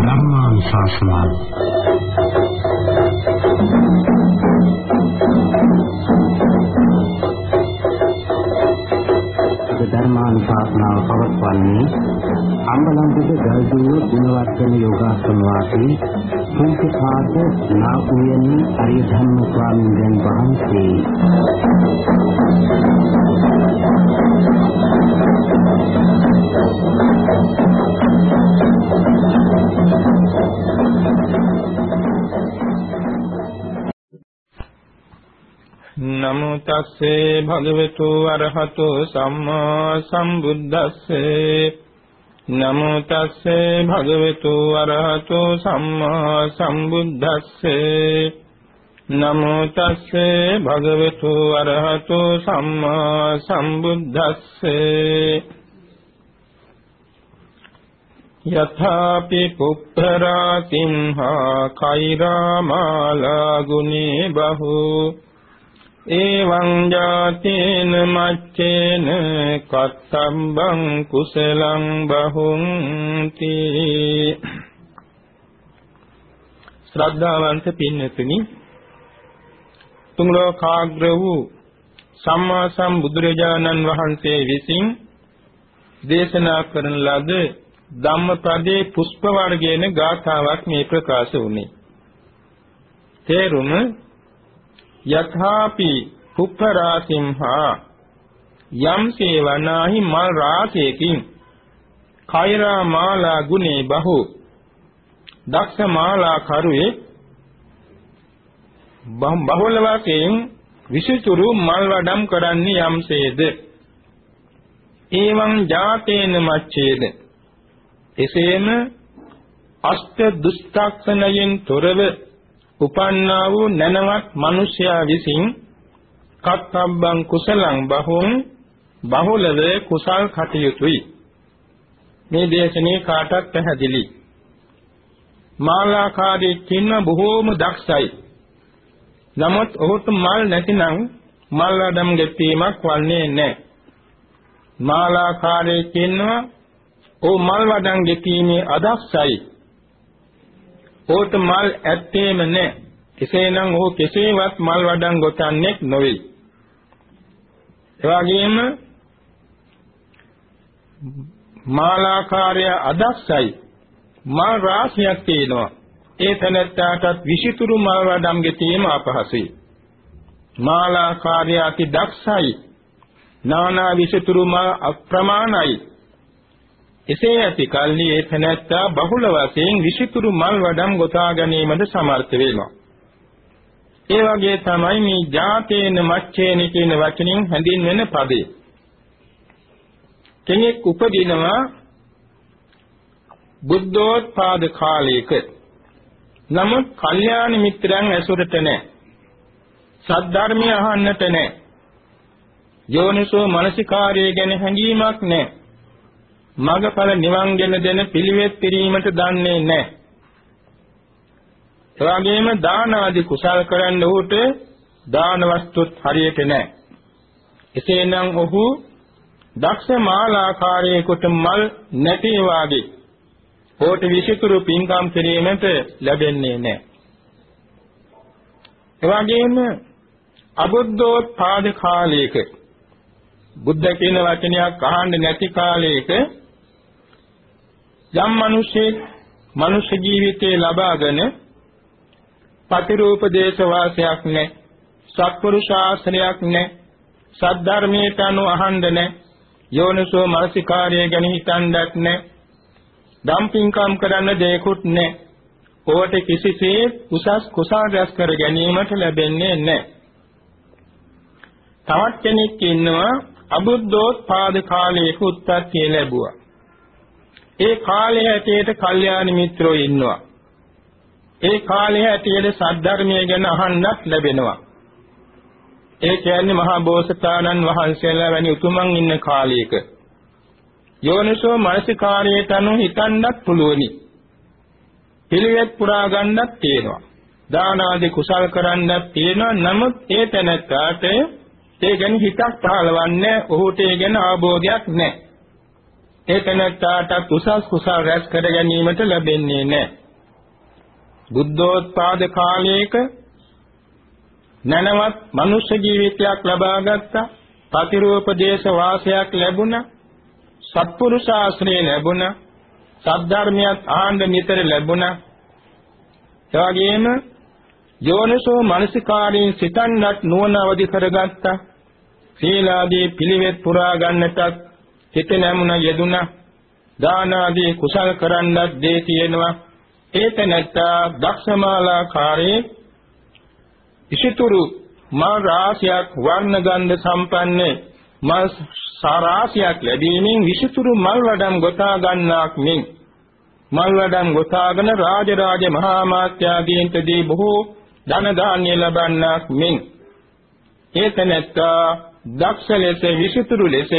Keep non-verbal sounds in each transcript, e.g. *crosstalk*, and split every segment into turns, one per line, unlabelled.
ධර්මානුශාසනාව ධර්මානුශාසනාව පවත්වන්නේ අම්බලන්විද ගල්දුව ගුණවර්ධන යෝගාසන වාසී පුංචිපාද නා උයනි අරිය ධම්ම ස්වාමීන් වහන්සේ.
නමෝ තස්සේ භගවතු අරහතෝ සම්මා සම්බුද්දස්සේ. නමෝ තස්සේ භගවතු අරහතෝ සම්මා සම්බුද්දස්සේ. නමෝ තස්සේ භගවතු අරහතෝ සම්මා සම්බුද්දස්සේ. යථාපි පුප්පරා සිංහා කෛරාමාලා ගුණේ බහූ. එවං ජාතේන මච්චේන කත්තම්බං කුසලං බහුන්ති. ශ්‍රද්ධාවන්ත පින්නතුනි තුන් ලෝකාග්‍ර වූ සම්මා සම්බුදුරජාණන් වහන්සේ විසින් දේශනා කරන ලද ධම්මපදයේ පුෂ්ප වර්ගයේන ගාථාවක් මේ ප්‍රකාශ වුණේ. තේරුම යථාපි පුප්පරාසිම්හා යම්සේ වනාහි මල් රාසයකින් කෛරා මාලා ගුනේ බහු දක්ෂ මාලා කරුවේ බහුල වශයෙන් විසිතුරු මල් වඩම් කරන්නේ යම්සේද එවං ජාතේන මච්ඡේද? එසේම අෂ්ට දුස්තාක්ෂණයෙන් තොරව උපන්නා වූ නැනවත් මිනිසයා විසින් කත්තබ්බං කුසලං බහුං බහුලව කුසල් කටයුතුයි. මේ දේශනේ කාටත් පැහැදිලි. මාලාකාරී කින්න බොහෝම දක්ෂයි. නමුත් ඔහුට මල් නැතිනම් මල් වඩම් ගෙපීමක් වන්නේ නැහැ. මාලාකාරී කින්නවා ਉਹ මල් වඩම් ගෙපීමේ අදක්ෂයි. ඕට මල් ඇත්තේම නැහැ. එසේනම් ඔහු කෙසේවත් මල් වඩන් ගොතන්නේ නොවේ. එවාගෙම මාලාකාරය අදක්සයි මල් රාශියක් තියෙනවා. ඒ තැනැත්තාටත් විෂිතුරු මල් වඩම් ගෙතීම අපහසුයි. මාලාකාරය අති දක්ෂයි. නානා විෂිතුරු මල් අප්‍රමාණයි. එසේ ඇති කල්හි ඒ තැනැත්තා බහුල වශයෙන් විසිතුරු මල් වඩම් ගොතා ගැනීමද සමර්ථ වෙනවා. ඒ වගේ තමයි මේ ජාතේන මච්ඡේන කියන වචنين හැඳින්වෙන පදේ. කෙනෙක් උපදිනවා බුද්ධෝත්පාද කාලයක. නමුත් කල්යාණ මිත්‍රයන් ඇසුරට නැහැ. සද්ධර්මය අහන්නට නැහැ. යෝනිසෝ මනසිකාර්යය ගැන හැඟීමක් නැහැ. මගඵල නිවන් ගෙන දෙන පිළිවෙත් පිරීමට දන්නේ නැහැ. එවාගෙම දාන ආදී කුසල් කරන්න උට දාන වස්තුත් හරියට නැහැ. එසේනම් ඔහු දක්ෂ මාලාකාරයෙකුට මල් නැති වාගේ හෝට විසිතුරු පින්කම් කිරීමට ලැබෙන්නේ නැහැ. එවාගෙම අබුද්ධෝත්පාද කාලයක බුද්ධ කියන වචනයක් අහන්නේ නැති කාලයක යම් මිනිසෙක් මනුෂ්‍ය ජීවිතේ ලබාගෙන පතිරූප දේශ වාසයක් නැහැ සත්පුරුෂාශ්‍රයක් නැහැ සද්ධර්මයට අනු අහන්න නැහැ යෝනිසෝ මානසිකාර්යය ගැන හිතන්නත් නැහැ දම්පින්කම් කරන්න දෙයක්වත් නැහැ ඕට කිසිසේත් උසස් කුසල් රැස් කර ගැනීමට ලැබෙන්නේ නැහැ තවත් කෙනෙක් ඉන්නවා අබුද්ධෝත්පාද කාලයක උත්පත්ති ලැබුවා. ඒ කාලය හැටියට කල්යාණ මිත්‍රෝ ඉන්නවා. ඒ කාලය හැටියට සද්ධර්මය ගැන අහන්නත් ලැබෙනවා. ඒ කියන්නේ මහා බෝසතාණන් වහන්සේලා වැනි උතුමන් ඉන්න කාලයක. යෝනිසෝ මනසිකාරයට අනුව හිතන්නත් පුළුවනි. පිළිවෙත් පුරා ගන්නත් තියෙනවා. දාන ආදී කුසල් කරන්නත් තියෙනවා. නමුත් ඒ තැනට ඒ ගැන හිතක් පහළවන්නේ ඔහුට ඒ ගැන අවබෝධයක් නැහැ. ඒ තැනට උසස් කුසල් රැස් කර ගැනීමට ලැබෙන්නේ නැහැ. බුද්ධෝත්පාද කාලයක නැනවත් මනුෂ්‍ය ජීවිතයක් ලබාගත්තා ප්‍රතිරූපදේශ වාසයක් ලැබුණා සත්පුරුෂ ආශ්‍රය ලැබුණා සද්ධර්මියත් ආනන්ද නිතර ලැබුණා එවැගේම යෝනිසෝ මනසිකාරයෙන් සිතන්නත් නුවණ අවදි කරගත්තා සීලාදී පිළිවෙත් පුරා ගන්නටත් හිත නැමුණ යෙදුණා දාන ආදී කුසල කරන්නත් දේ තියෙනවා. ඒක නැත්තා දක්ෂමාලාකාරී ඉසිතුරු මල් රාශියක් වර්ණ ගන්ධ සම්පන්න. මල් සාරාශියක් ලැබීමෙන් විසිතුරු මල් වඩම් ගොතා ගන්නාක් මෙන්. මල් වඩම් ගොතාගෙන රාජරාජ මහා මාත්‍යාදීන්ටදී බොහෝ ධන දාන්‍ය ලබන්නාක් මෙන්. ඒතනත්තා දක්ෂ ලෙස විසිතුරු ලෙස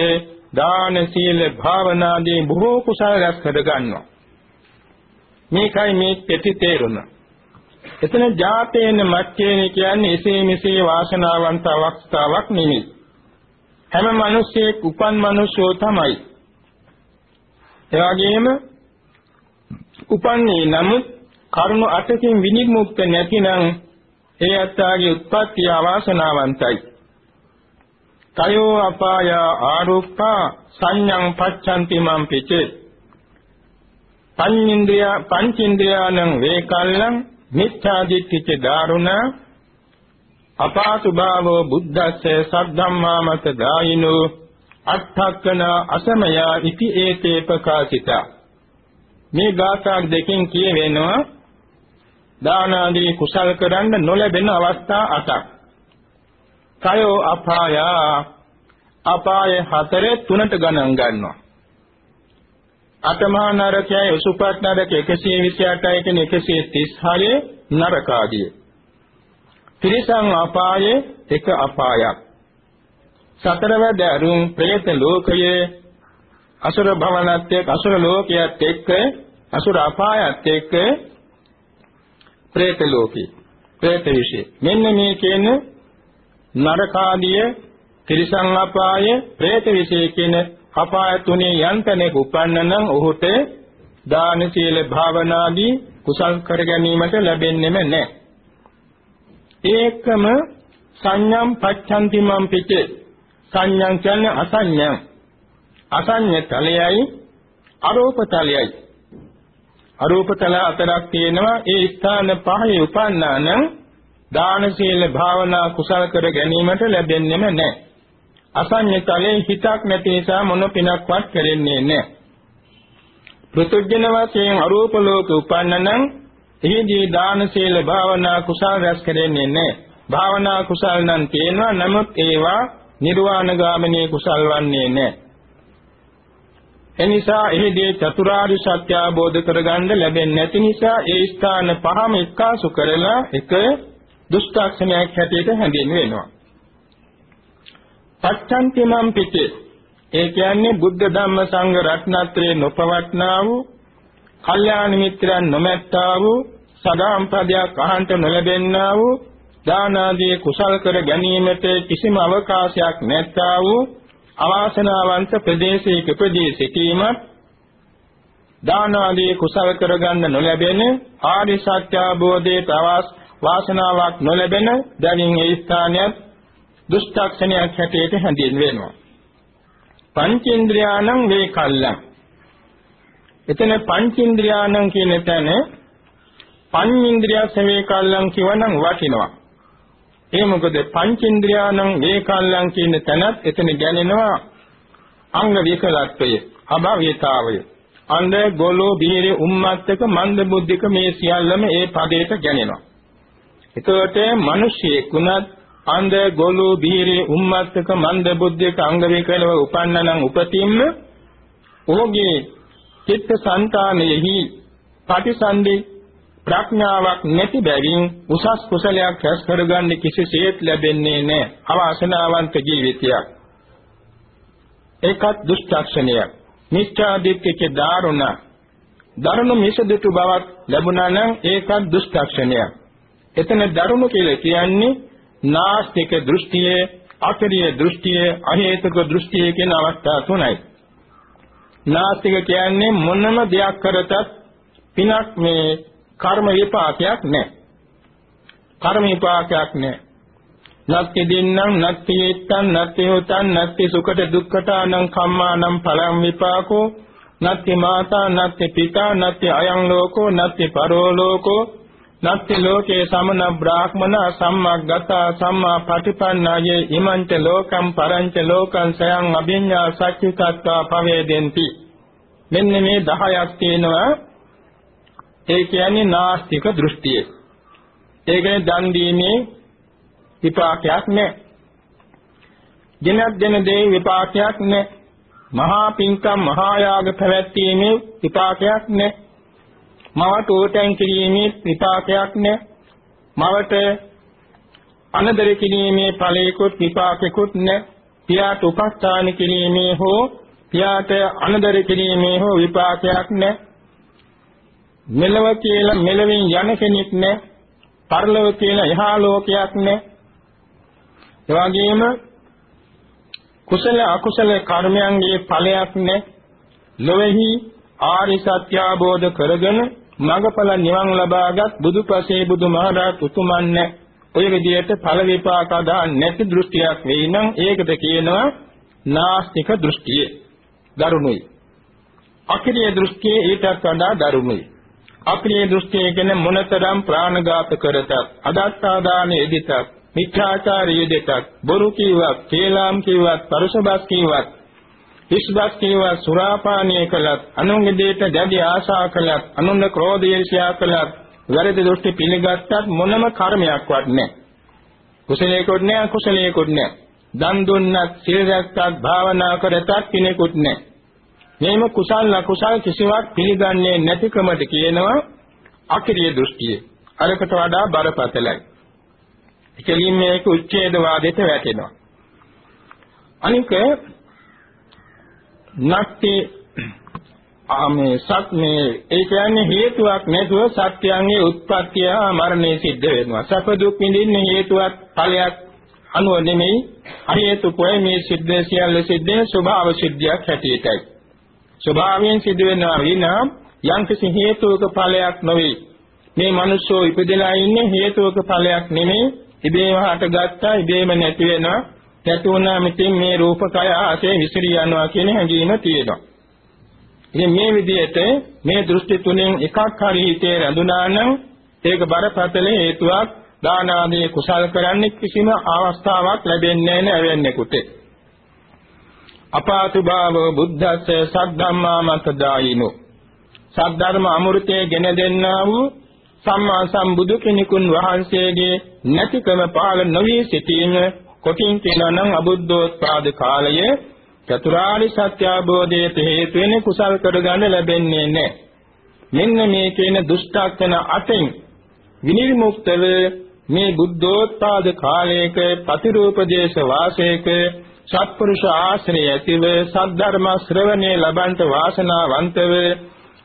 දාන සීල භාවනාදී බොහෝ කුසල රැස් කර ගන්නවා මේකයි මේ කෙටි තේරුම. එතන ජාතේන මච්චේන කියන්නේ එසේ මෙසේ වාසනාවන්ත අවස්ථාවක් නෙමෙයි. හැම මිනිසෙක් උපන් මිනිසෝ තමයි. ඒ වගේම උපන්නේ නමුත් කරුණ අටකින් විනිමුක්ත නැතිනම් ඒ අත්තාගේ උත්පත්ති අවාසනාවන්තයි. කයෝ අපාය ආරුක්ඛා සංඤං පච්ඡන්ති මම් පිචේ පඤ්චේන්ද්‍රය පංචේන්ද්‍රයන්ං වේකල්ලං මිච්ඡාදිත්‍ත්‍ච දාරුණ අපාසු භාවෝ බුද්දස්ස සද්ධම්මා මත දායිනෝ අට්ඨක්කන අසමය ඉති ඒතේ ප්‍රකාශිත මේ ගාථා දෙකෙන් කියවෙනවා දාන ආදී කුසල් කරන්න නොලැබෙන අවස්ථා අටක්. තයෝ අපාය අපාය හතරේ තුනට ගණන් ගන්නවා. අටමහා නරකයයි උසුපත් නරක 128යි කියන 136 නරක ආදී. ත්‍රිසං අපායේ එක අපායක්. සතරවැද අරුන් പ്രേත ලෝකයේ අසුර භවනත් එක්ක අසුර ලෝකයේත් එක්ක අසුර අපායත් එක්ක പ്രേත ලෝකේ. പ്രേත විශේෂ. මෙන්න මේ කියන්නේ නරකාදිය ත්‍රිසං අපාය പ്രേත විශේෂ කියන අපාය තුනේ යන්තනෙක උපන්න නම් ඔහුට දාන සීල භාවනාදී කුසල් කර ගැනීමට ලැබෙන්නේම නැහැ. ඒකම සංඥම් පච්ඡන්ති මම් පිටේ සංඥම් කියන්නේ අසඤ්ඤම්. අසඤ්ඤ තලයයි අරූප තලයයි. අරූප තල අතරක් තියෙනවා. ඒ ස්ථාන පහේ උපන්නා නම් දාන සීල භාවනා කුසල් කර ගැනීමට ලැබෙන්නේම නැහැ. අසඤ්ඤතලේ හිතක් නැති නිසා මොන පිනක්වත් කරෙන්නේ නැහැ. පෘතුජන වශයෙන් අරූප ලෝක උපන්නනම් එහිදී දාන සීල භාවනා කුසල් රැස් කරෙන්නේ නැහැ. භාවනා කුසල් නම් තියෙනවා නමුත් ඒවා නිර්වාණ ගාමිනී කුසල් වන්නේ නැහැ. එනිසා එහිදී චතුරාර්ය සත්‍ය අවබෝධ කරගන්න ලැබෙන්නේ නැති නිසා ඒ ස්ථාන පහම එක්කාසු කරලා එක දුෂ්ටක්ෂණයක් හැටියට හැඳින්වෙනවා. පච්ඡන්ති මම් පිටේ ඒ කියන්නේ බුද්ධ ධම්ම සංඝ රත්නත්‍රේ නොපවට්නා වූ කල්යාණ මිත්‍රයන් නොමැත්තා වූ සදාම්පදයක් අහන්ට නොලැබෙන්නා වූ දාන ආදී කුසල් කර ගැනීමට කිසිම අවකාශයක් නැත්තා වූ අවාසනාවන්ත ප්‍රදේශයක ප්‍රදී සිටීමත් දාන ආදී කුසල් කරගන්න නොලැබෙන ආදි සත්‍ය අවබෝධයේ තවස් වාසනාවක් නොලැබෙන දැනින් ඒ ස්ථානයත් දුෂ්ටක්ෂණයක් හැටියට හැඳින්වෙනවා. පංචේන්ද්‍රයානම් වේකල්ලං. එතන පංචේන්ද්‍රයානම් කියන තැන පංචේන්ද්‍රයස් වේකල්ලං කියවනම් වටිනවා. ඒ මොකද පංචේන්ද්‍රයානම් වේකල්ලං කියන තැනත් එතන ගැනෙනවා අංග විකලත්වය, අභව්‍යතාවය. අන්ද ගෝලෝ බීරේ උම්මත්තක මන්ද බුද්ධික මේ සියල්ලම ඒ පදයට ගැනෙනවා. එතකොට මිනිසියෙක් වුණත් අන්ධ ගොළු බීරේ උම්මත්තක මන්ද බුද්ධික අංග විකලව උපන්නනම් උපතින්ම ඔහුගේ චිත්ත සංතානෙහි පටිසන්ධි ප්‍රඥාවක් නැති බැවින් උසස් කුසලයක් රැස් කරගන්න කිසිසේත් ලැබෙන්නේ නැහැ. අවාසනාවන්ත ජීවිතයක්. ඒකත් දුෂ්ටක්ෂණයක් මිච්ඡාදිත්‍යකේ දාරුණ දරුණු මිසදිතු බවක් ලැබුණා නම් ඒකත් දුෂ්ටක්ෂණයක් එතන දරුණු කියලා කියන්නේ නාස්තික දෘෂ්ටියේ අකරිය දෘෂ්ටිය, අහේතුක දෘෂ්ටිය කියන අවස්ථා තුනයි. නාස්තික කියන්නේ මොනම දෙයක් කරතත් පිනක් මේ කර්ම විපාකයක් නැහැ. කර්ම විපාකයක් නැහැ. නත්ති දින්නම් නත්ති යත්තං නත්ති හොතං නත්ති සුඛට දුක්ඛට අනං කම්මානම් පලං විපාකෝ නත්ති මාතා නත්ති පිතා නත්ති අයං ලෝකෝ නත්ති පරෝ ලෝකෝ නත්ති ලෝකේ සමන බ්‍රාහ්මන සම්මාගත සම්මා පටිපන්නායේ ඉමංච ලෝකම් පරංච ලෝකං සයං අභිඤ්ඤා සච්චිතත්වා පවේදෙන්ති මෙන්න මේ 10ක් තියෙනවා ඒ කියන්නේ නාස්තික දෘෂ්ටිය ඒකනේ දන් දීමේ විපාකයක් නැහැ. දිනක් දෙන දේ විපාකයක් නැහැ. මහා පින්කම් මහා යාග පැවැත්වීමේ විපාකයක් නැහැ. මවට උටෙන් කිරීමේ විපාකයක් නැහැ. මවට අනදර කිරීමේ ඵලයකොත් විපාකෙකුත් නැහැ. පියාට උපස්ථාන කිරීමේ හෝ පියාට අනදර කිරීමේ හෝ විපාකයක් නැහැ. මෙලව කියලා මෙලවින් යන කෙනෙක් නැහැ. පරලොව කියලා එහා ලෝකයක් නැහැ. ඒ වගේම කුසල අකුසල කර්මයන්ගේ ඵලයක් නැ ලොවේහි ආරි සත්‍ය අවබෝධ කරගෙන මඟඵල නිවන් ලබාගත් බුදුපසේ බුදුමහරහත් උතුමන් නැ. ඔය විදිහට ඵල විපාක අදා නැති දෘෂ්ටියක් වෙයි නම් ඒකට කියනවා නාස්තික දෘෂ්ටිය. දරුණුයි. අකිරිය දෘෂ්ටිය ඊටත් වඩා දරුණුයි. අක්‍රීය දෘෂ්ටිය කියන්නේ මොනතරම් ප්‍රාණඝාත කරතත් අදත්තාදාන එදිතත් මිත්‍යාචාරය දෙකක් බොරු කීවත් කේලාම් කීවත් පරුෂබස් කීවත් හිස්බස් කීවත් සුරාපානය කළත් අනුන්ගේ දෙයට දැඩි ආශා කළත් අනුන්ගේ ක්‍රෝධය ඊර්ෂ්‍යා කළත් වැරදි දෘෂ්ටි පිළිගත්තත් මොනම කර්මයක්වත් නැහැ. කුසලයකොත් නැහැ අකුසලයකොත් නැහැ. දන් දුන්නත් සිල් රැක්කත් භාවනා කරතත් කෙනෙකුත් නැහැ. මේම කුසල් අකුසල් කිසිවක් පිළිගන්නේ නැතිකමට කියනවා අකිරිය දෘෂ්ටිය. අරකට වඩා බරපතලයි. කෙලින් මේක උච්ඡේදවාදයට වැටෙනවා. අනික නැත්te ආමේ සත් මේ ඒ කියන්නේ හේතුවක් නැතුව සත්‍යයන්ගේ උත්පත්තිය මරණය සිද්ධ වෙනවා. සැප දුක් විඳින්න හේතුවක් ඵලයක් අනුව නෙමෙයි හේතුකෝයි මේ සිද්ධ සියල්ල සිද්ධ ස්වභාව සිද්ධියක් හැටියටයි. ස්වභාවයෙන් සිද්ධ වෙනවා විනා යම්කිසි හේතුවක ඵලයක් නොවේ. මේ මිනිස්සෝ ඉපදලා ඉන්නේ හේතුවක ඵලයක් නෙමෙයි ඉබේම හටගත්තා ඉබේම නැති වෙනවා නැති වුණාම ඉතින් මේ රූපකය ආසේ විසිරී යනවා කියන හැඟීම තියෙනවා. ඉතින් මේ විදිහට මේ දෘෂ්ටි තුනෙන් එකක් හරි හිතේ රැඳුනා නම් ඒක බරපතල හේතුවක් දාන ආදී කුසල් කරන්න කිසිම අවස්ථාවක් ලැබෙන්නේ නැහැ වෙන්නෙකුට. අපාතු භාව බුද්ධස්ස සද්ධම්මා මත දායිනෝ සද්ධර්ම අමෘතයේ ගෙන දෙන්නා වූ සම්මා සම්බුදු කෙනෙකුන් වහන්සේගේ නැතිකම පාල නොවී සිටීම කොටින් කියනවා නම් අබුද්ධෝත්පාද කාලයේ චතුරාර්ය සත්‍ය අවබෝධයට හේතු වෙන කුසල් කරගන්න ලැබෙන්නේ නැහැ. මෙන්න මේ කියන දුෂ්ටක්ෂණ අටෙන් විනිර්මුක්තව මේ බුද්ධෝත්පාද කාලයක ප්‍රතිරූපදේශ වාසයක සත්පුරුෂ ආශ්‍රය ඇතිව සද්ධර්ම ශ්‍රවණේ ලබන්ට වාසනාවන්තව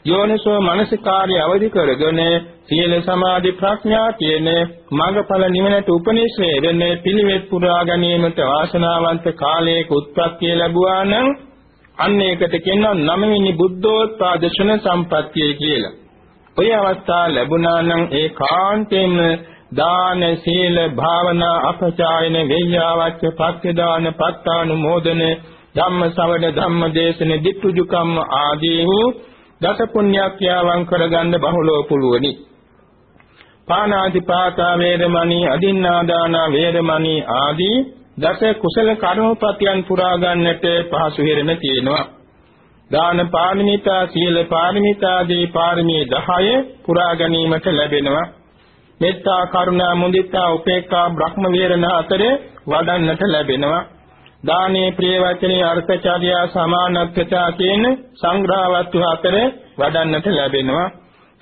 යෝනිසෝ මනසිකාර්ය අවදි කරගෙන සීල සමාධි ප්‍රඥා කියන මඟඵල නිවනට උපනිශ්‍රේ වෙන්නේ පිළිවෙත් පුරා ගැනීමට වාසනාවන්ත කාලයක උත්පත්තිය ලැබුවා නම් අන්න ඒකට කියනවා නවවෙනි බුද්ධෝත්පාද ශන සම්පත්තිය කියලා. ඔය අවස්ථාව ලැබුණා නම් ඒ කාන්තේම දාන සීල භාවනා අපචායන වෙය්‍යාවච්ච පක්ඛදාන පත්තානුමෝදන ධම්ම ශ්‍රවණ ධම්ම දේශන දිට්ඨුජුකම්ම ආදී වූ දස පුණ්‍යක්‍රියාවන් කරගන්න බහුලව පුළුවනි. පානාතිපාතා වේරමණී අදින්නාදාන වේරමණී ආදී දස කුසල කර්මපතියන් පුරා ගන්නට පහසු හිරෙන තියෙනවා. දාන පාරමිතා සීල පාරමිතා ආදී පාරමී 10 පුරා ගැනීමට ලැබෙනවා. මෙත්තා කරුණා මුදිතා උපේක්ඛා බ්‍රහ්ම වේරණ අතරේ වඩන්නට ලැබෙනවා. දානේ ප්‍රිය වචනේ අර්ථචාර්යා සමානත්වතා කියන සංග්‍රහවත්තු හතර වඩන්නට ලැබෙනවා.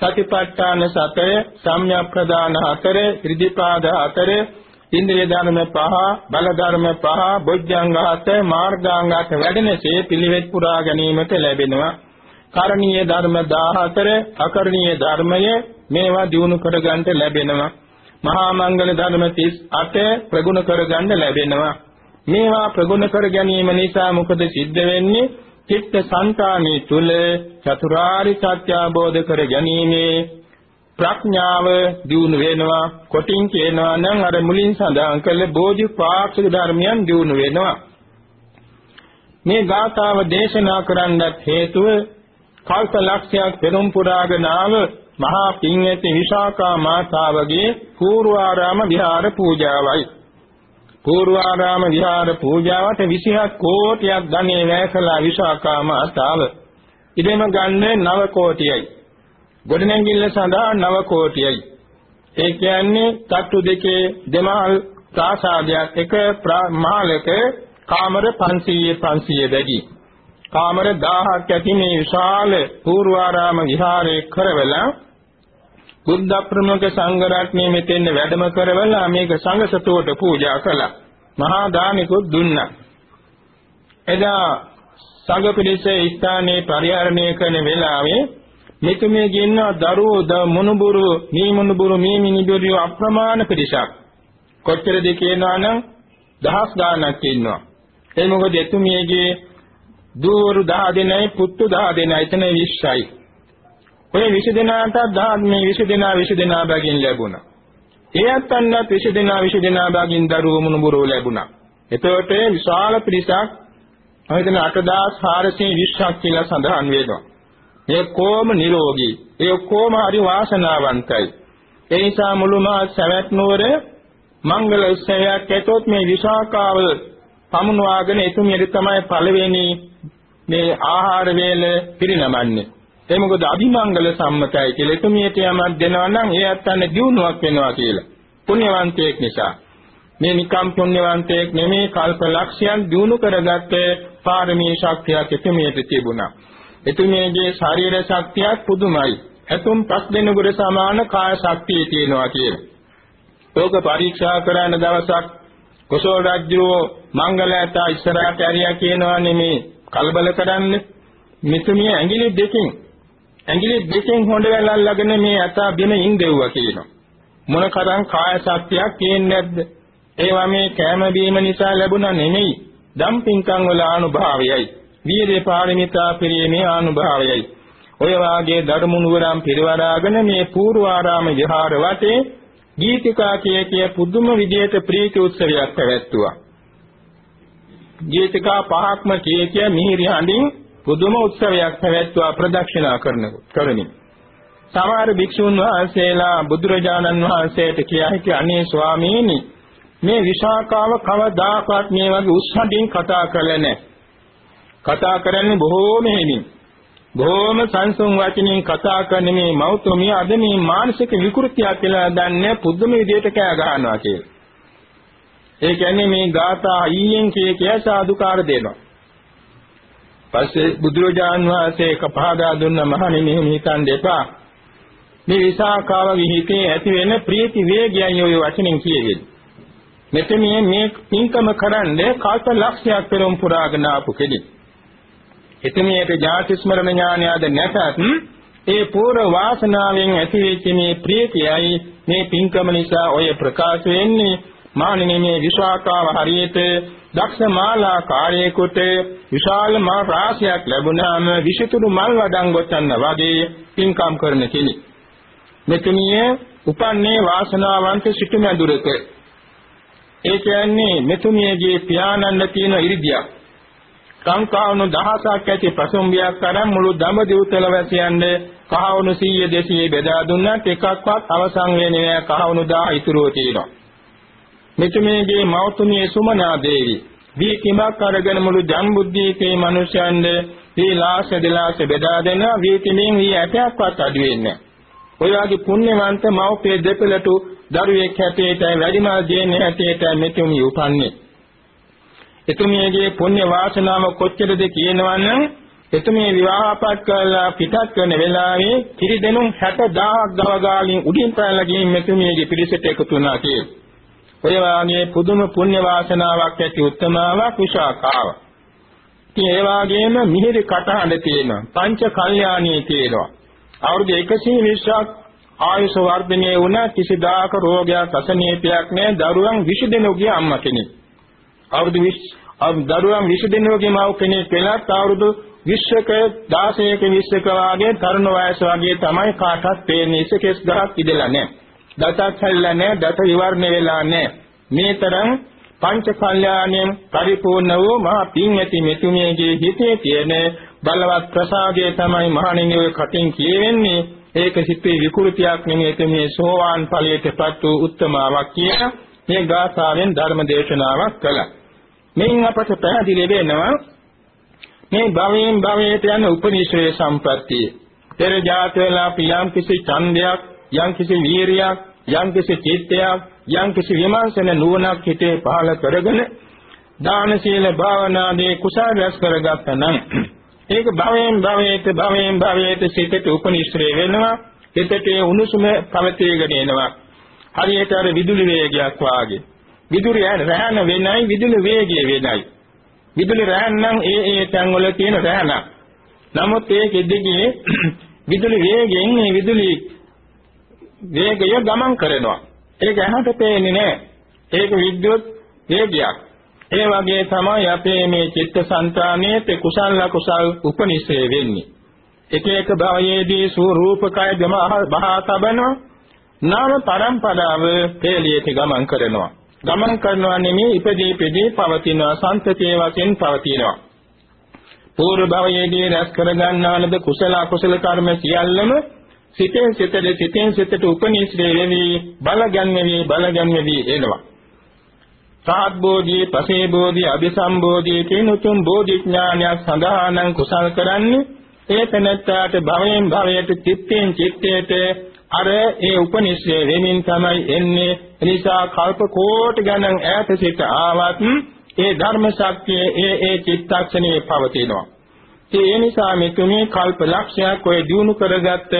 සතිපට්ඨාන සතර සම්‍යක් ප්‍රදාන හතර ත්‍රිදිපාද හතර ඉන්ද්‍රිය ධර්ම පහ බල ධර්ම පහ බොජ්ජංග හත මාර්ගාංග හත වැඩෙනසේ පිළිවෙත් පුරා ගැනීමට ලැබෙනවා. කරණීය ධර්ම 14 අකරණීය ධර්මය මේවා දිනු කරගන්න ලැබෙනවා. මහා මංගල ධර්ම 38 ප්‍රගුණ කරගන්න ලැබෙනවා. මේවා ප්‍රගුණ කර ගැනීම නිසා මොකද සිද්ධ වෙන්නේ? චිත්ත සංතානී තුල චතුරාරි සත්‍ය අවබෝධ කර ගැනීමේ ප්‍රඥාව දියුණු වෙනවා. කොටින් කියනවා නම් අර මුලින් සඳහන් කළ බෝධිපාක්ෂික ධර්මයන් දියුණු වෙනවා. මේ ගාථාව දේශනා කරන්නත් හේතුව කල්ප ලක්ෂයක් පෙරම් පුරාගෙන ආව මහා පින්වැති විශාකා මාතාවගේ පූර්වාරාම විහාර පූජාවයි. පූර්වාරාම විහාර පූජාවට 27 කෝටියක් ධනෙ වැය කළ විශාකා මාතාව. ඉදෙම ගන්නේ 9 කෝටියයි. ගොඩනැගිල්ල සඳහා 9 කෝටියයි. ඒ කියන්නේ තට්ටු දෙකේ දෙමහල් ප්‍රාසාදයක් එක මහලක කාමර 500 500 වැඩි කාමර 1000ක් ඇති මේ විශාල පූර්වාරාම විහාරේ කරවලා බුද්ධ ප්‍රමුඛ සංඝ රත්නයේ මෙතෙන් වැඩම කරවලා මේක සංඝ සතුවට පූජා කළා. මහා දානිකුත් දුන්නා. එදා සංඝ පිළිසේ ස්ථානයේ පරිහරණය කරන වෙලාවේ මෙතුමිය ගෙන්න දරුවෝ ද මොනුබුරු මේ මොනුබුරු මේ මිනිබුරු අප්‍රමාණ පිරිසක්. කොච්චරද කියනවා නම් දහස් ගාණක් ඉන්නවා. ඒ මොකද එතුමියගේ දූවරු 10 දෙනයි පුත්තු 10 දෙනයි එතන 20යි. ඔය 20 දෙනාට 10 මේ 20 දෙනා 20 දෙනා බැගින් ලැබුණා. ඒ අත්තන්නත් 20 දෙනා 20 දෙනා බැගින් දරුවෝ මුණුබුරෝ ලැබුණා. එතකොට විශාල පිරිසක් අහිතන 8420ක් කියලා සඳහන් වෙනවා. මේ කොම නිරෝගී. ඒ කොම හරි වාසනාවන්තයි. ඒ නිසා මුළු මා සවැත් නුවර මංගල උත්සවයක් ඇතොත් මේ විශාකාව පමුණවාගෙන එතුමියට තමයි පළවෙනි මේ ආහාර වේල පිරිනමන්නේ. ඒ මොකද අභිමංගල සම්මතයි කියලා එතුමියට යමක් දෙනවා නම් ඒ අත්තන්නේ දියුණුවක් වෙනවා කියලා. පුණ්‍යවන්තයෙක් නිසා. මේ නිකම් පුණ්‍යවන්තයෙක් නෙමේ කල්ප ලක්ෂයන් දියුණු කරගත්ත පාරමී ශක්තියක් එතුමියට තිබුණා. එතුමියගේ ශරීර ශක්තියක් පුදුමයි. ඇතුම් පස් දෙනෙකුට සමාන කාය ශක්තිය තියෙනවා කියලා. ඕක පරීක්ෂා කරන දවසක් කොසල් රජුෝ මංගලයට ඉස්සරහට ඇරියා කියනවා නෙමේ කලබල කරන්නේ මෙතුමිය ඇඟිලි දෙකෙන් ඇඟිලි දෙකෙන් හොඬ වැල් අල්ලගෙන මේ අතා බිම ඉඳෙව්වා කියනවා. මොන කරන් කාය ශක්තියක් තියෙන්නේ නැද්ද? ඒවා මේ කැම බීම නිසා ලැබුණා නෙමෙයි. දම්පින්කම් වල අනුභවයයි වීර්ය පාරමිතා පිරීමේ අනුභවයයි ඔය වාගේ ධර්මුණුවරම් පිරිවරාගෙන මේ පූර්වාරාම විහාර වටේ ගීතිකා කිය කිය පුදුම විදියට ප්‍රීති උත්සවයක් පැවැත්තුවා. ගීතිකා පහක්ම කිය කිය මිහිරි හඬින් පුදුම උත්සවයක් පැවැත්වුවා ප්‍රදක්ෂිනා කරන කරමින් සමහර භික්ෂුන් වහන්සේලා බුදුරජාණන් වහන්සේට කියා හිටි අනේ ස්වාමීනි මේ විශාකාව කවදාකවත් මේ වගේ උස්සඩින් කතා කරලා නැහැ. කතා කරන්නේ බොහෝම හේමින්. බොහෝම සංසුන් වචනින් කතා කරන මේ මෞතුමිය අද මේ මානසික විකෘතියක් කියලා දන්නේ පුදුම විදියට කෑ ගහනවා කියලා. ඒ කියන්නේ මේ ગાථා අයියෙන් කිය කිය සාදුකාර දෙනවා. පස්සේ බුදුරජාන් වහන්සේ කපහදා දුන්න මහණෙනි මෙහෙම හිතන් දෙපා. මේ විසාකාවගේ හිතේ ඇති වෙන ප්‍රීති වේගයයි ඔය වචනෙන් කියෙන්නේ. මෙතන මේ පින්කම කරන්නේ කල්ප ලක්ෂයක් පෙරම් පුරාගෙන ආපු කෙනෙක්. එතමියට ජාති ස්මරණ ඥානයද නැතත් ඒ පූර්ව වාසනාවෙන් ඇතිවෙච්ච මේ ප්‍රීතියයි මේ පින්කම නිසා ඔය ප්‍රකාශ වෙන්නේ මානිනේ මේ විශ්වාකාව හරියට දක්ෂ මාලා කාර්යයකට විශාල මල් රාශියක් ලැබුණාම විෂිතුරු මල් වඩන් ගොතන්න වගේ පින්කම් කරන කෙනෙක්. මෙතනිය උපන්නේ වාසනාවන්ත සිටුමැදුරක. ඒ කියන්නේ මෙතුමියගේ පියාණන්ට තියෙන ඉරිදියක්. සංකාවණු දහසක් ඇති ප්‍රසම්බියක් තරම් මුළු දඹදිව්තල වැසියන්ගේ කහවණු 100 200 බෙදා දුන්නත් එකක්වත් අවසන් වෙන්නේ නැහැ කහවණු 1000 ඉතුරුව තියෙනවා. මෙතුමේගේ මෞතුමිය සුමනා දේවි දී කිමක් අරගෙන මුළු ජම්බුද්දීපේ මිනිසයන්ද මේ ලාස දෙලාස බෙදා දෙන වීතිමින් වී ඇටයක්වත් අඩු වෙන්නේ ඔය වගේ පුණ්‍යවන්ත මෞපිය දෙපළට දරුවෙක් හැටියට වැඩිමල් දෙන්නේ හැටියට මෙතුමිය උපන්නේ. එතුමියගේ පුණ්‍ය වාසනාව කොච්චරද කියනවනම් එතුමිය විවාහපත් කරලා පිටත් කරන වෙලාවේ කිරි දෙනුම් 60000ක් ගවගාලින් උඩින් පැනලා ගිහින් මෙතුමියගේ පිරිසට එකතු වුණා කියලා. ඔය වාගේ පුදුම පුණ්‍ය වාසනාවක් ඇති උත්තමාවක් විශාකාව. ඉතින් ඒ වාගේම මිහිරි කටහඬ තියෙනවා. පංච කල්යාණී තියෙනවා. අවුරුදු 120ක් ආයුෂ වර්ධනයේ වුණ කිසිදාක රෝගයක් අසනීපයක් නැහැ. දරුවන් 20 දෙනෙකුගේ අම්මා කෙනෙක්. අවුරුදු 20 දරුවන් 20 දෙනෙකුගේ මව් කෙනෙක් වෙලත් අවුරුදු 20ක 16ක 20ක වාගේ තරුණ වයස වගේ තමයි කාටවත් පේන්නේ ඉසකෙස් ගහක් ඉදලා නැහැ. දතක් හැල්ලා නැහැ, දත විවරණය වෙලා නැහැ. මේ තරම් පංච කල්යාණයෙන් පරිපූර්ණ වූ මහා පින් ඇති මෙතුමියගේ හිතේ තියෙන බලවත් ප්‍රසාදය තමයි මහණෙනි ඔය කටින් කියවෙන්නේ ඒක සිත්තේ විකෘතියක් නෙමෙයි මේ සෝවාන් ඵලයටපත් වූ උත්තමාවක් කියන මේ ගාථාවෙන් ධර්ම දේශනාවක් කළා. මෙයින් අපට පැහැදිලි වෙනවා මේ භවයෙන් භවයට යන උපනිශ්‍රේ සම්පත්තිය. පෙර ජාතවල අපි යම් කිසි ඡන්දයක්, යම් කිසි වීරියක්, යම් කිසි චිත්තයක්, යම් කිසි විමර්ශන නුවණක් හිතේ පහළ කරගෙන දාන සීල භාවනාදී කුසල රැස් කරගත්තා නම් *clears throat* ඒක භවයෙන් භවයට භවයෙන් භවයට සිතට උපනිශ්‍රේ වෙනවා. හිතට උණුසුම පවතීගෙන එනවා. හරියට අර විදුලි වේගයක් වාගේ. විදුලි රැහන වෙනයි විදුලි වේගය වෙනයි. විදුලි රැහන් නම් ඒ ඒ තැන් වල තියෙන රැහනක්. නමුත් ඒකෙදිගේ *clears throat* විදුලි වේගයෙන් මේ විදුලි වේගය ගමන් කරනවා. ඒක ඇහැට පේන්නේ නැහැ. ඒක විද්‍යුත් වේගයක්. ඒ වගේ තමයි අපේ මේ චිත්තසංතානයේ කුසල කුසල් උපනිෂේ වෙන්නේ. එක එක භවයේදී ස්වરૂපකය ගම බහා තබනවා. නාම පරම්පරාව තේලියට ගමන් කරනවා. ගමන් කරනවා නෙමෙයි ඉපදී පෙදී පවතිනවා සංතතිය වශයෙන් පවතිනවා. පූර්ව භවයේදී රැස් කරගන්නා ලද කුසල අකුසල කර්ම සියල්ලම සිතෙන් සිතට සිතෙන් සිතට උපනිශ්‍රේ වෙවි බලගන්වෙවි බලගන්වෙවි එනවා. සාත් බෝධි, පසේ බෝධි, අபிසම්බෝධි කියන උතුම් බෝධි ඥානයක් සඳහානම් කුසල් කරන්නේ ඒ තැනත්තාට භවයෙන් භවයට චිත්තෙන් චිත්තයට අර ඒ උපනිශ්‍රේ වෙමින් තමයි එන්නේ එනිසා කල්ප කෝටි ගණන් ඈත සිට ආවත් ඒ ධර්ම ශක්තිය ඒ ඒ චිත්තක්ෂණයේ පවතිනවා ඒ නිසා මෙතුමේ කල්ප ලක්ෂයක් ඔය දිනු කරගත්ත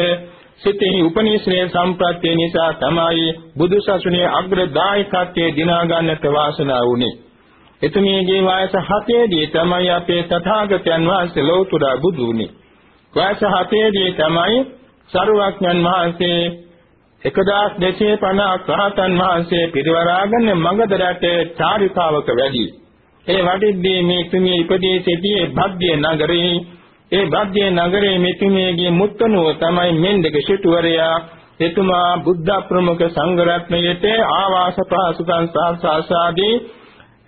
සිතෙහි උපනිශ්‍රේ සම්ප්‍රත්‍ය නිසා තමයි බුදු සසුනේ අග්‍රදායකත්වයේ දිනා ගන්නට වාසනාව වුනේ. එතුමියගේ වයස 7 දී තමයි අපේ තථාගතයන් වහන්සේ ලෞතුරා බුදු වුනේ. වයස 7 දී තමයි සරුවක්ඥන් වහන්සේ 1250 රහතන් වහන්සේ පිරිවරාගෙන මගධ චාරිකාවක වැඩි. ඒ වඩිද්දී මේ තුමිය ඉපදී සිටියේ භග්‍ය නගරේ ඒ භග්ගේ නගරයේ මෙතුමියගේ මුත්තනුව තමයි මෙන්දක සිටුවරයා එතුමා බුද්ධ ප්‍රමුඛ සංඝ රත්නයේට ආවාස පහසුකම් සාසාදී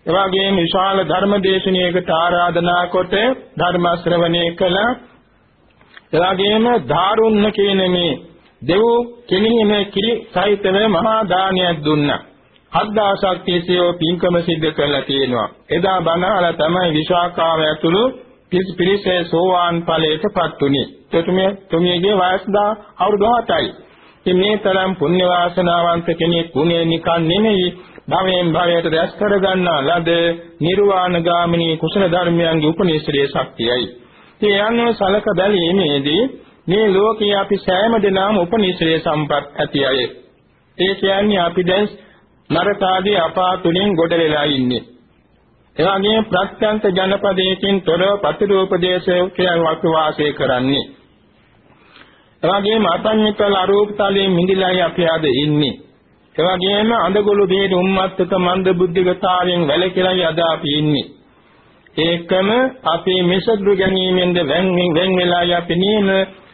එවාගේම විශාල ධර්ම දේශනාවකට ආරාධනා කොට ධර්ම ශ්‍රවණය කළ එවාගේම ධාරුන්න කියන මේ දෙව් කෙනෙහිමේ කිරි සහිතව මහා දානයක් දුන්නා. හත් දවසක් තිස්සේ පින්කම සිද්ධ කළා තියෙනවා. එදා බණහලා තමයි විශාඛාව ඇතුළු පිරිසේ සෝවාන් ඵලයටපත් උනේ. එතුමිය තුමියගේ වයස දා අවුරුදු 7යි. ඉතින් මේ තරම් පුණ්‍ය වාසනාවන්ත කෙනෙක් වුණේ නිකන් නෙමෙයි භවයෙන් භවයට රැස් කර ගන්නා ලද නිර්වාණ ගාමිනී කුසල ධර්මයන්ගේ උපනිශ්‍රේ ශක්තියයි. ඉතින් යන්නේ සලක බැලීමේදී මේ ලෝකයේ අපි සෑම දිනම උපනිශ්‍රේ සම්පත් ඇති අය. ඒ කියන්නේ අපි දැන් නරකාදී අපාතුලින් ගොඩ වෙලා ඉන්නේ. එවාගේ ප්‍රත්‍යන්ත ජනපදයකින් තොරව පතිරූපදේශයෙන් වාසය කරන්නේ. එවාගේම අසඤ්ඤකල අරූපතලයේ මිදිලායි අපි අද ඉන්නේ. එවාගේම අඳගොළු දේ උම්මත්තක මන්ද බුද්ධිගතාවෙන් වැළකීලායි අද අපි ඉන්නේ. ඒකම අපේ මෙසද්රු ගැනීමෙන්ද වෙන් වෙන් වෙලා අපි නීම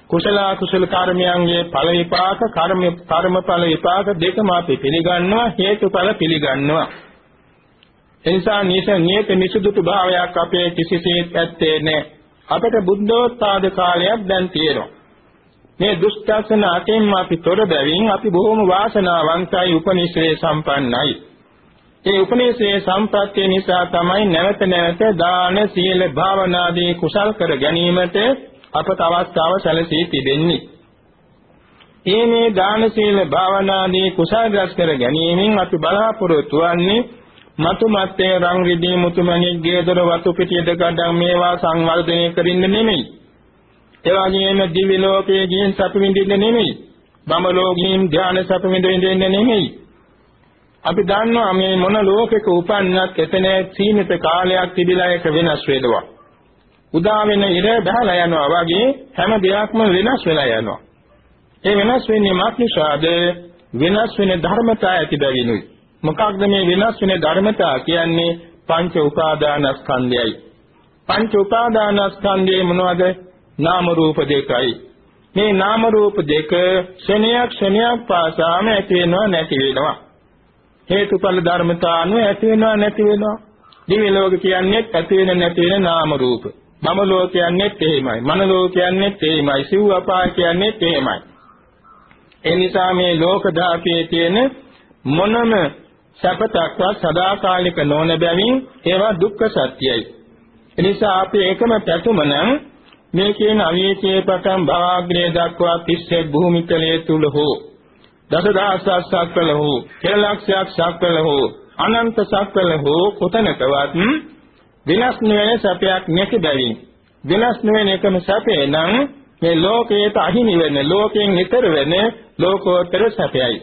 කුසල කුසල කර්මයන්ගේ ඵල විපාක කර්ම කර්ම ඵල විපාක දෙකම අපි පිළිගන්නවා හේතුඵල පිළිගන්නවා එනිසා නිස නියත මිසුදුතු භාවයක් අපේ කිසිසේත් ඇත්තේ නැහැ. අපට බුද්ධෝත්පාද කාලයක් දැන් තියෙනවා. මේ දුෂ්ටසන අතින් අපි තොර බැවින් අපි බොහොම වාසනාවන්තයි උපනිශ්‍රේ සම්පන්නයි. ඒ උපනිශ්‍රේ සම්ප්‍රත්‍ය නිසා තමයි නැවත නැවත දාන සීල භාවනාදී කුසල් කර ගැනීමට අපට අවස්ථාව සැලසී තිබෙන්නේ. මේ මේ දාන සීල භාවනාදී කුසල් රැස් කර ගැනීමෙන් අපි බලාපොරොත්තු වන්නේ මතු මත්තේ රං රිදී මුතුමණික් ගේදොර වතු පිටියද ගඩම් මේවා සංවර්ධනය කරින්න නෙමෙයි. ඒ වගේම දිවි ලෝකයේ ගින් සතු විඳින්න නෙමෙයි. බඹ ලෝකයෙන් ධාන සතු විඳින්න නෙමෙයි. අපි දන්නවා මේ මොන ලෝකයක උපන්නත් එතන සීමිත කාලයක් තිබිලා ඒක වෙනස් වෙනවා. උදා වෙන ඉර බහලා යනවා වගේ හැම දෙයක්ම වෙනස් වෙලා යනවා. ඒ වෙනස් වෙන්නේ මාත්‍රිශාද වෙනස් වෙන ධර්මතා ඇති බැවිනුයි. මොකක්ද මේ වෙනස් වෙන ධර්මතා කියන්නේ පංච උපාදානස්කන්ධයයි. පංච උපාදානස්කන්ධයේ මොනවද? නාම රූප දෙකයි. මේ නාම රූප දෙක ක්ෂණයක් ක්ෂණයක් පාසාම ඇති වෙනවා නැති වෙනවා. හේතුඵල ධර්මතා අනුව ඇති වෙනවා නැති වෙනවා. දිව්‍ය ලෝක කියන්නේ ඇති වෙන නැති වෙන නාම රූප. මම ලෝක කියන්නේ එහෙමයි. මන ලෝක කියන්නේ එහෙමයි. සිව් අපාය කියන්නේ එහෙමයි. ඒ නිසා මේ ලෝක ධාතුවේ තියෙන මොනම සැපතක්වත් සදාකාලික නොවන බැවින් ඒවා දුක්ඛ සත්‍යයි. එනිසා අපි එකම පැතුම නම් මේ කියන අවීචයේ පටන් භවග්‍රේ දක්වා තිස්සේ භූමිතලයේ තුල හෝ දසදහසක් සක්වල හෝ කෙලක්ෂයක් සක්වල හෝ අනන්ත සක්වල හෝ කොතනකවත් විනාශ නොවන සැපයක් නැති බැවින් විනාශ නොවන එකම සැපේ නම් මේ ලෝකයට අහිමි වෙන ලෝකයෙන් ඈතර වෙන ලෝකෝත්තර සැපයයි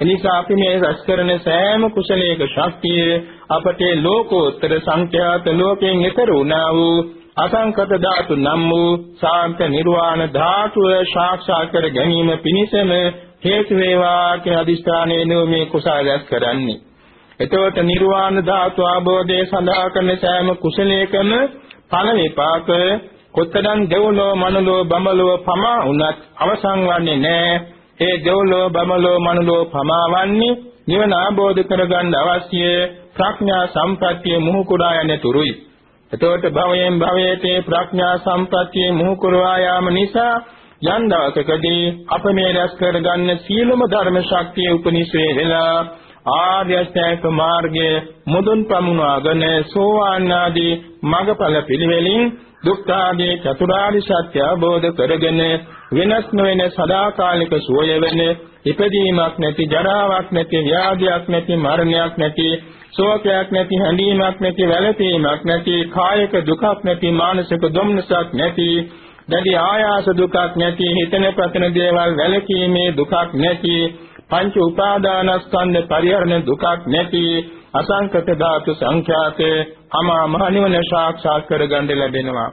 එනිසා අපි මේ රැස් කරන සෑම කුසලයක ශක්තිය අපට ලෝකෝත්තර සංඛ්‍යාත ලෝකයෙන් ඈතර වුණා වූ අසංකත ධාතු නම් වූ ශාන්ත නිර්වාණ ධාතුව සාක්ෂාත් කර ගැනීම පිණිසම හේතු වේවා කියන අදිස්ථානයේ මේ කුසල රැස් කරන්නේ. එතකොට නිර්වාණ ධාතු ආબોධයේ සඳහා කරන සෑම කුසලයකම ඵල විපාක කොතරම් දෙව්ලෝ මනුලෝ බඹලෝ පමා වුණත් අවසන් වන්නේ නැහැ. ඒ දෙව්ලෝ බඹලෝ මනුලෝ පමාවන්නේ නිවන ආબોධ කරගන්න අවශ්‍ය ප්‍රඥා සම්පත්තිය මුහු කුඩා යන තුරුයි. එතකොට භවයෙන් භවයට ප්‍රඥා සම්පත්තිය මුහු කරවා යාම නිසා යම් දවසකදී අප මේ රැස් කරගන්න සීලම ධර්ම ශක්තිය උපනිශ්‍රේ වෙලා ආර්ය අෂ්ටාංග මාර්ගයේ මුදුන් පමුණවාගෙන සෝවාන් ආදී මගඵල පිළිවෙලින් දුක්ඛාදී චතුරාර්ය සත්‍ය අවබෝධ කරගෙන වෙනස් නොවන සදාකාලික සුවය වෙන ඉපදීමක් නැති ජරාවක් නැති ව්‍යාධියක් නැති මරණයක් නැති ශෝකයක් නැති හැඬීමක් නැති වැළපීමක් නැති කායික දුකක් නැති මානසික දුම්නසක් නැති දැඩි ආයාස දුකක් නැති හිතන ප්‍රතන දේවල් වැළකීමේ දුකක් නැති පංච උපාදානස්කන්ධ පරිහරණ දුකක් නැති අසංකත ධාතු සංඛ්‍යාතේ අමා මහ නිවන සාක්ෂාත් කරගන්න ලැබෙනවා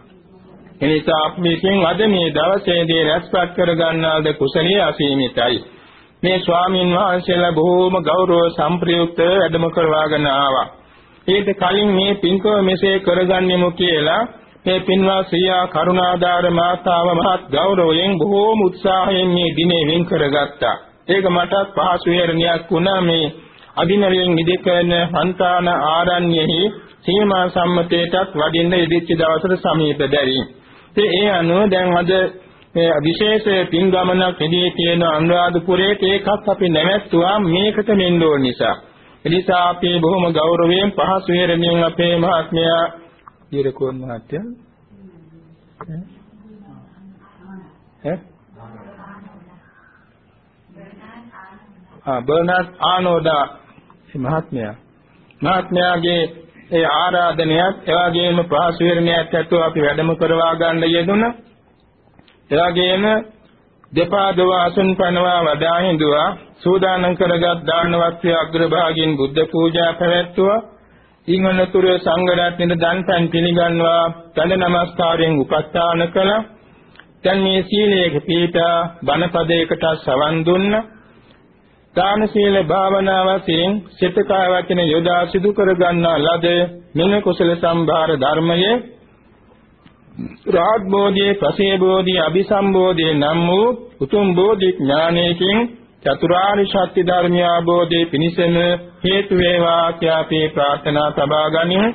එනිසා අපි මේකෙන් අද මේ දවසේදී රැස්පත් කරගන්නාද කුසලිය අසීමිතයි මේ ස්වාමීන් වහන්සේලා බොහෝම ගෞරව සම්ප්‍රයුක්ත වැඩම කරවාගෙන ආවා. ඊට කලින් මේ පින්කම මෙසේ කරගන්නෙමු කියලා මේ පින්වා ශ්‍රියා කරුණාදාර මාතාව මහත් ගෞරවයෙන් බොහෝම උත්සාහයෙන් මේ දිනේ වෙන් කරගත්තා. ඒක මටත් පහසු හේරණියක් වුණා මේ අදිනරියෙන් නිදකන හන්තාන ආරණ්‍යෙහි සීමා සම්මතයටත් වඩින්න ඉදිච්ච දවසට සමීප බැරි. ඒ අනුව දැන් අද මේ විශේෂ පින් ගමනක් එදී තියෙන අනුරාධපුරයේ ඒකත් අපි නැවැත්තුවා මේකට මෙන්න ඕන නිසා. එනිසා අපි බොහොම ගෞරවයෙන් පහසු වෙරමින් අපේ මහත්මයා ඊරකෝන් මහත්තයා ඈ බර්නාඩ් ආනෝඩා මහත්මයා. මහත්මයාගේ ඒ ආරාධනයත් එවාගේම පහසු වෙරණයක් ඇතුව අපි වැඩම කරවා ගන්න යෙදුණා එවාගෙම දෙපා දව අසුන් පනවා වදා හිඳුවා. සූදානම් කරගත් දාන වස්ත්‍රය අග්‍රභාගින් බුද්ධ පූජා පැවැත්වුවා ඊංගනතුර සංඝ රත්නෙට දන්පන් පිළිගන්වා. තන නමස්කාරයෙන් උපස්ථාන කළා. දැන් මේ සීලයක පීඨා බණපදයකට සවන් දුන්න දාන සීල භාවනා වශයෙන් සිත කාය වචන යොදා සිදු කර ගන්නා ලද මෙන්න කුසල සම්භාර ධර්මයේ රාග් බෝධියේ පසේ බෝධිය අபிසම්බෝධිය නම් වූ උතුම් බෝධි ඥානයකින් චතුරාර්ය සත්‍ය ධර්මය අවබෝධයේ පිණිසම හේතු වේවා කියාපේ ප්‍රාර්ථනා සබා ගනිමු.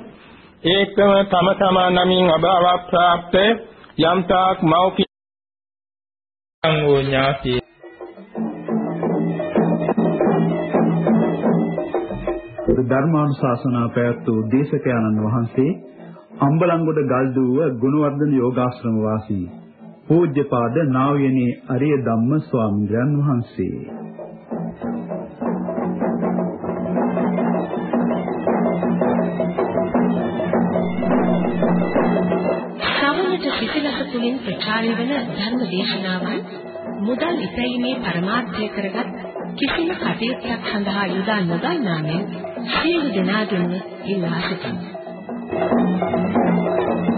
ඒකම තම තමා නමින් අභාව ප්‍රාප්ත යම්තාක් මෞඛික වූ ඥාති
ධර්මානුශාසනා පැවැත් වූ දේශකයන්න් වහන්සේ අම්බලන්ගොඩ ගල්දුව ගුණවර්ධන යෝගාශ්‍රම වාසී පූජ්‍යපාද නා වූනේ අරිය ධම්ම ස්වාමීන් වහන්සේ.
සමනට සිසිලස තුලින් ප්‍රචාරය වන ධර්ම දේශනාවන් මුදල් ඉපැයීමේ පරමාර්ථය කරගත් කිසිම කටයුත්තක් සඳහා යොදා නොගන්නා මෙන් සියලු දෙනාගෙන්ම ඉල්ලා සිටිනවා Thank you.